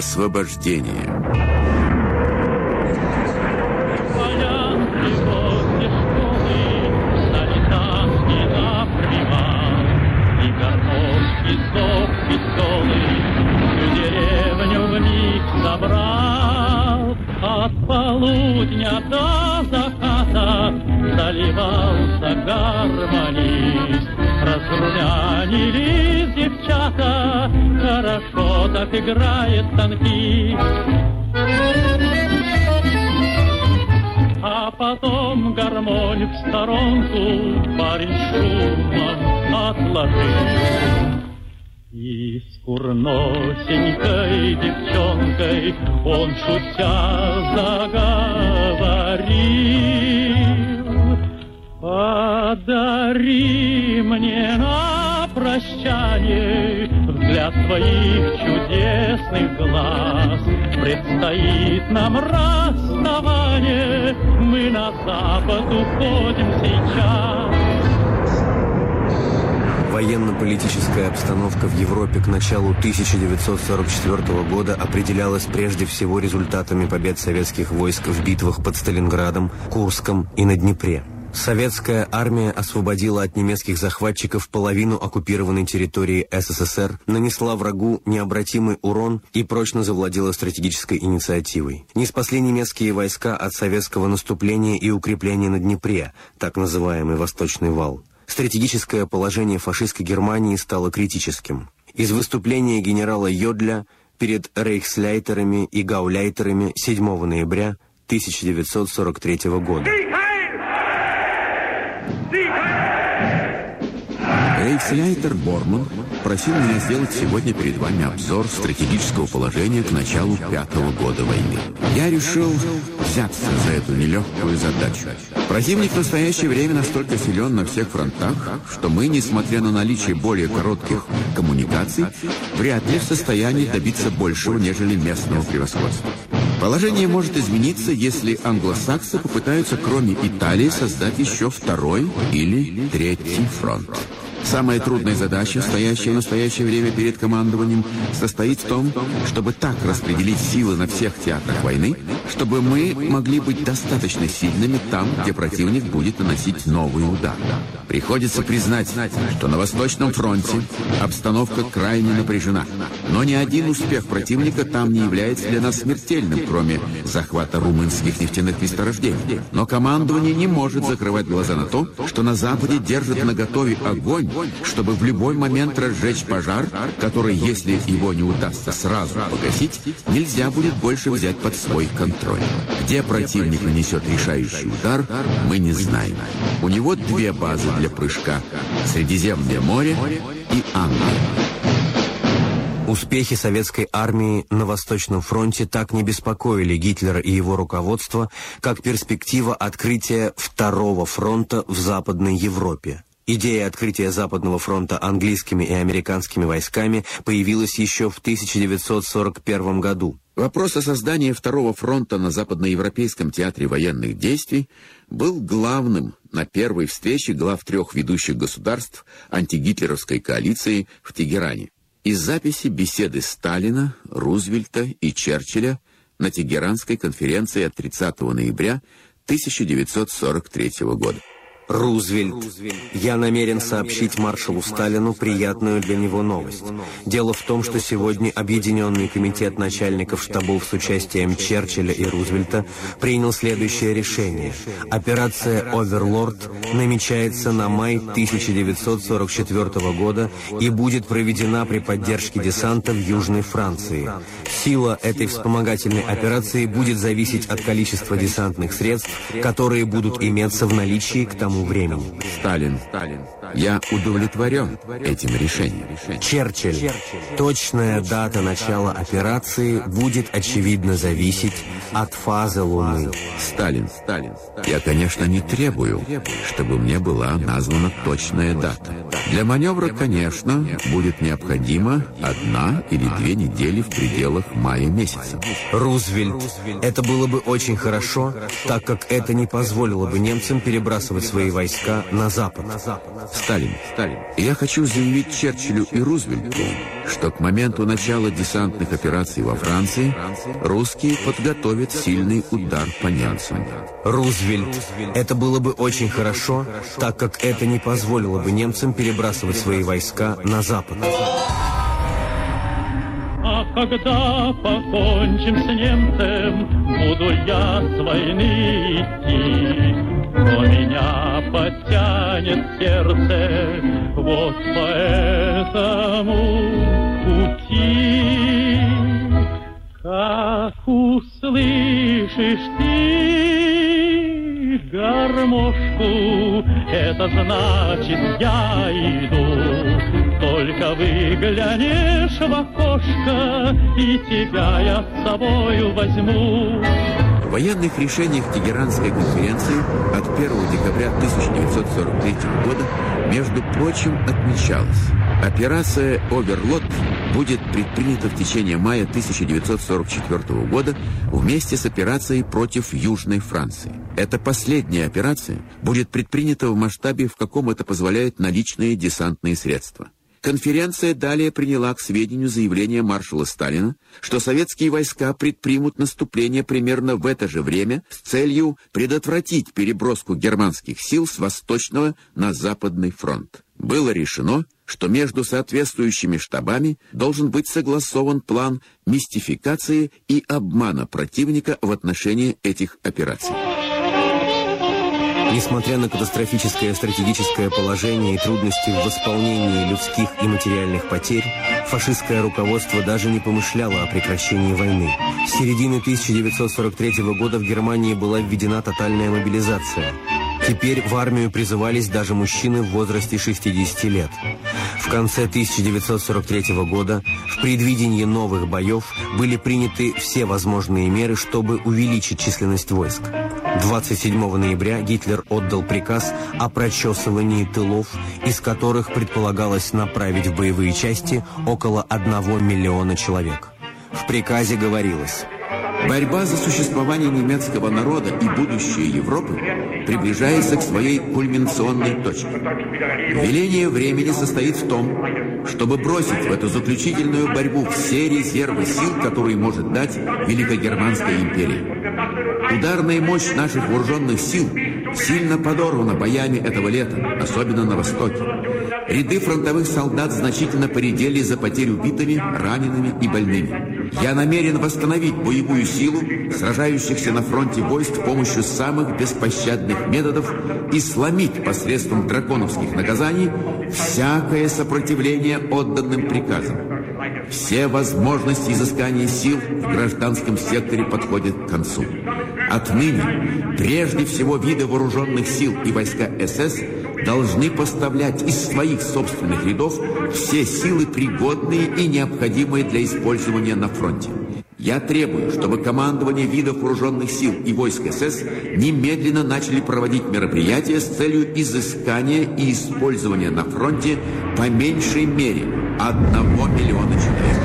Освобождение. полудня до заката Заливался гармонист Разрумянились девчата Хорошо так играет танкист А потом гармонь в сторонку Парень шумом отложил и с курносенькой девчонкой он, шутя, заговорил. Подари мне на прощание взгляд твоих чудесных глаз. Предстоит нам расставание, мы на запад уходим сейчас. Военно-политическая обстановка в Европе к началу 1944 года определялась прежде всего результатами побед советских войск в битвах под Сталинградом, Курском и на Днепре. Советская армия освободила от немецких захватчиков половину оккупированной территории СССР, нанесла врагу необратимый урон и прочно завладела стратегической инициативой. Не спасли немецкие войска от советского наступления и укрепления на Днепре, так называемый «Восточный вал» стратегическое положение фашистской Германии стало критическим. Из выступления генерала Йодля перед рейхсляйтерами и гауляйтерами 7 ноября 1943 года. Рейхсляйтер Борман просил меня сделать сегодня перед вами обзор стратегического положения к началу пятого года войны. Я решил взяться за эту нелегкую задачу. Противник в настоящее время настолько силен на всех фронтах, что мы, несмотря на наличие более коротких коммуникаций, вряд ли в состоянии добиться большего, нежели местного превосходства. Положение может измениться, если англосаксы попытаются, кроме Италии, создать еще второй или третий фронт. Самая трудная задача, стоящая в настоящее время перед командованием, состоит в том, чтобы так распределить силы на всех театрах войны, чтобы мы могли быть достаточно сильными там, где противник будет наносить новый удар. Приходится признать, что на Восточном фронте обстановка крайне напряжена. Но ни один успех противника там не является для нас смертельным, кроме захвата румынских нефтяных месторождений. Но командование не может закрывать глаза на то, что на Западе держат наготове огонь, чтобы в любой момент разжечь пожар, который, если его не удастся сразу погасить, нельзя будет больше взять под свой контроль. Где противник нанесет решающий удар, мы не знаем. У него две базы для прыжка – Средиземное море и Англия. Успехи советской армии на Восточном фронте так не беспокоили Гитлера и его руководство, как перспектива открытия Второго фронта в Западной Европе. Идея открытия Западного фронта английскими и американскими войсками появилась еще в 1941 году. Вопрос о создании Второго фронта на Западноевропейском театре военных действий был главным на первой встрече глав трех ведущих государств антигитлеровской коалиции в Тегеране. Из записи беседы Сталина, Рузвельта и Черчилля на Тегеранской конференции от 30 ноября 1943 года. Рузвельт. Я намерен сообщить маршалу Сталину приятную для него новость. Дело в том, что сегодня Объединенный комитет начальников штабов с участием Черчилля и Рузвельта принял следующее решение. Операция «Оверлорд» намечается на май 1944 года и будет проведена при поддержке десанта в Южной Франции. Сила этой вспомогательной операции будет зависеть от количества десантных средств, которые будут иметься в наличии к тому тому времени. Сталин, Сталин, я удовлетворен этим решением. Черчилль. Точная дата начала операции будет, очевидно, зависеть от фазы Луны. Сталин, я, конечно, не требую, чтобы мне была названа точная дата. Для маневра, конечно, будет необходима одна или две недели в пределах мая месяца. Рузвельт. Это было бы очень хорошо, так как это не позволило бы немцам перебрасывать свои войска на запад. Сталин, Сталин, я хочу заявить Черчиллю и Рузвельту, что к моменту начала десантных операций во Франции русские подготовят сильный удар по немцам. Рузвельт. Это было бы очень хорошо, так как это не позволило бы немцам перебрасывать свои войска на запад. А когда покончим с немцем, буду я с войны идти. Но меня подтянет сердце вот по этому пути. Как услышишь ты гармошку, это значит я иду. Только выглянешь в окошко, и тебя я с собою возьму. В военных решениях Тегеранской конференции от 1 декабря 1943 года, между прочим, отмечалось, операция «Оверлот» будет предпринята в течение мая 1944 года вместе с операцией против Южной Франции. Эта последняя операция будет предпринята в масштабе, в каком это позволяет наличные десантные средства. Конференция далее приняла к сведению заявление маршала Сталина, что советские войска предпримут наступление примерно в это же время с целью предотвратить переброску германских сил с восточного на западный фронт. Было решено, что между соответствующими штабами должен быть согласован план мистификации и обмана противника в отношении этих операций. Несмотря на катастрофическое стратегическое положение и трудности в восполнении людских и материальных потерь, фашистское руководство даже не помышляло о прекращении войны. С середины 1943 года в Германии была введена тотальная мобилизация. Теперь в армию призывались даже мужчины в возрасте 60 лет. В конце 1943 года в предвидении новых боев были приняты все возможные меры, чтобы увеличить численность войск. 27 ноября Гитлер отдал приказ о прочесывании тылов, из которых предполагалось направить в боевые части около 1 миллиона человек. В приказе говорилось Борьба за существование немецкого народа и будущее Европы приближается к своей кульминационной точке. Веление времени состоит в том, чтобы бросить в эту заключительную борьбу все резервы сил, которые может дать Великогерманская империя. Ударная мощь наших вооруженных сил сильно подорвана боями этого лета, особенно на Востоке. Ряды фронтовых солдат значительно поредели за потерь убитыми, ранеными и больными. Я намерен восстановить боевую силу сражающихся на фронте войск с помощью самых беспощадных методов и сломить посредством драконовских наказаний всякое сопротивление отданным приказам. Все возможности изыскания сил в гражданском секторе подходят к концу. Отныне прежде всего виды вооруженных сил и войска СС должны поставлять из своих собственных рядов все силы, пригодные и необходимые для использования на фронте. Я требую, чтобы командование видов вооруженных сил и войск СС немедленно начали проводить мероприятия с целью изыскания и использования на фронте по меньшей мере одного миллиона человек.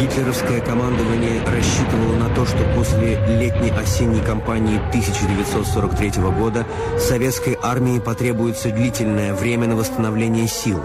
Гитлеровское командование рассчитывало на то, что после летней осенней кампании 1943 года советской армии потребуется длительное время на восстановление сил.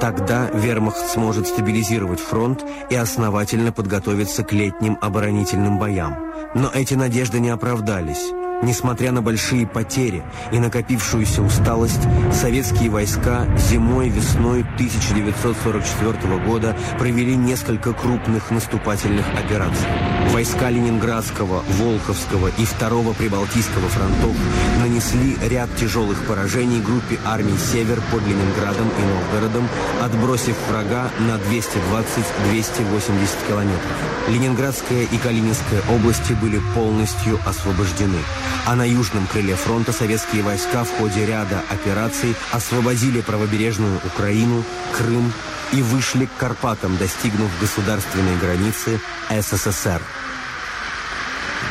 Тогда вермахт сможет стабилизировать фронт и основательно подготовиться к летним оборонительным боям. Но эти надежды не оправдались. Несмотря на большие потери и накопившуюся усталость, советские войска зимой-весной 1944 года провели несколько крупных наступательных операций. Войска Ленинградского, Волховского и Второго Прибалтийского фронтов нанесли ряд тяжелых поражений группе армий «Север» под Ленинградом и Новгородом, отбросив врага на 220-280 километров. Ленинградская и Калининская области были полностью освобождены, а на южном крыле фронта советские войска в ходе ряда операций освободили правобережную Украину, Крым и вышли к Карпатам, достигнув государственной границы СССР.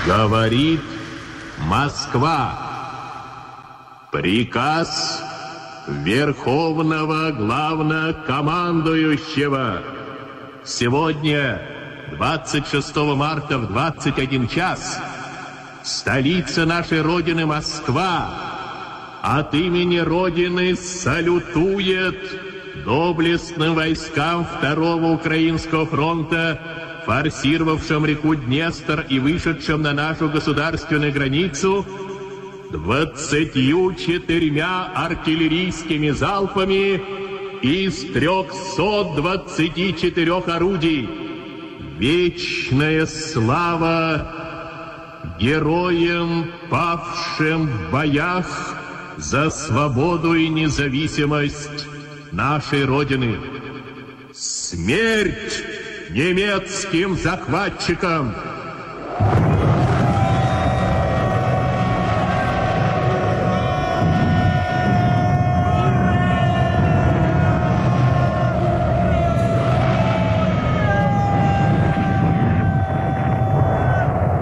Говорит Москва. Приказ Верховного Главнокомандующего. Сегодня, 26 марта в 21 час, столица нашей Родины Москва от имени Родины салютует доблестным войскам Второго Украинского фронта форсировавшим реку Днестр и вышедшим на нашу государственную границу, двадцатью четырьмя артиллерийскими залпами из трехсот двадцати четырех орудий. Вечная слава героям, павшим в боях за свободу и независимость нашей Родины. Смерть! Немецким захватчикам.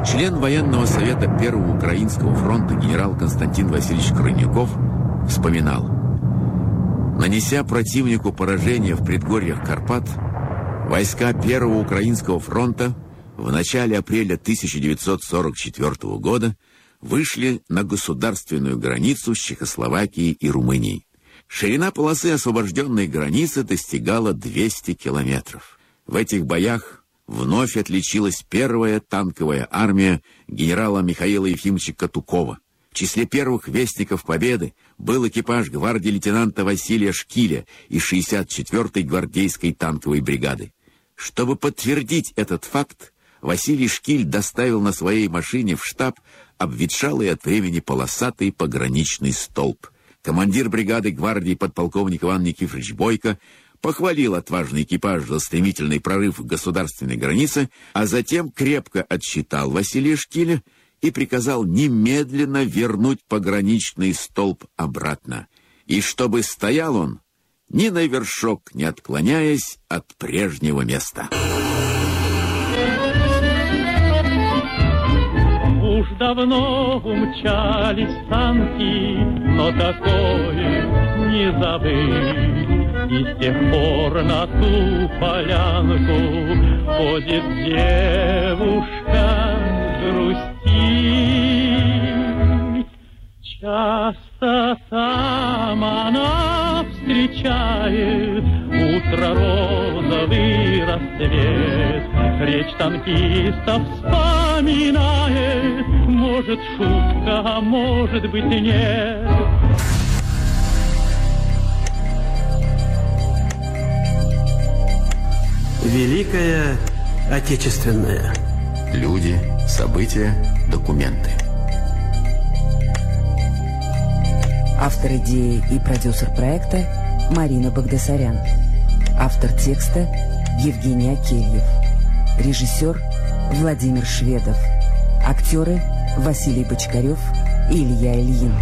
Член военного совета Первого Украинского фронта генерал Константин Васильевич Крыняков вспоминал. Нанеся противнику поражение в предгорьях Карпат, Войска Первого Украинского фронта в начале апреля 1944 года вышли на государственную границу с Чехословакией и Румынией. Ширина полосы освобожденной границы достигала 200 километров. В этих боях вновь отличилась первая танковая армия генерала Михаила Ефимовича Катукова. В числе первых вестников победы был экипаж гвардии лейтенанта Василия Шкиля из 64-й гвардейской танковой бригады. Чтобы подтвердить этот факт, Василий Шкиль доставил на своей машине в штаб обветшалый от времени полосатый пограничный столб. Командир бригады гвардии подполковник Иван Никифорович Бойко похвалил отважный экипаж за стремительный прорыв государственной границе, а затем крепко отсчитал Василия Шкиля и приказал немедленно вернуть пограничный столб обратно. И чтобы стоял он ни на вершок не отклоняясь от прежнего места. Уж давно умчались танки, но такое не забыть. И с тех пор на ту полянку ходит девушка грустить. Речь танкистов вспоминает Может шутка, а может быть и нет Великая Отечественная Люди, события, документы Автор идеи и продюсер проекта Марина Багдасарян. Автор текста Евгений Акельев. Режиссер Владимир Шведов. Актеры Василий Бочкарев и Илья Ильин.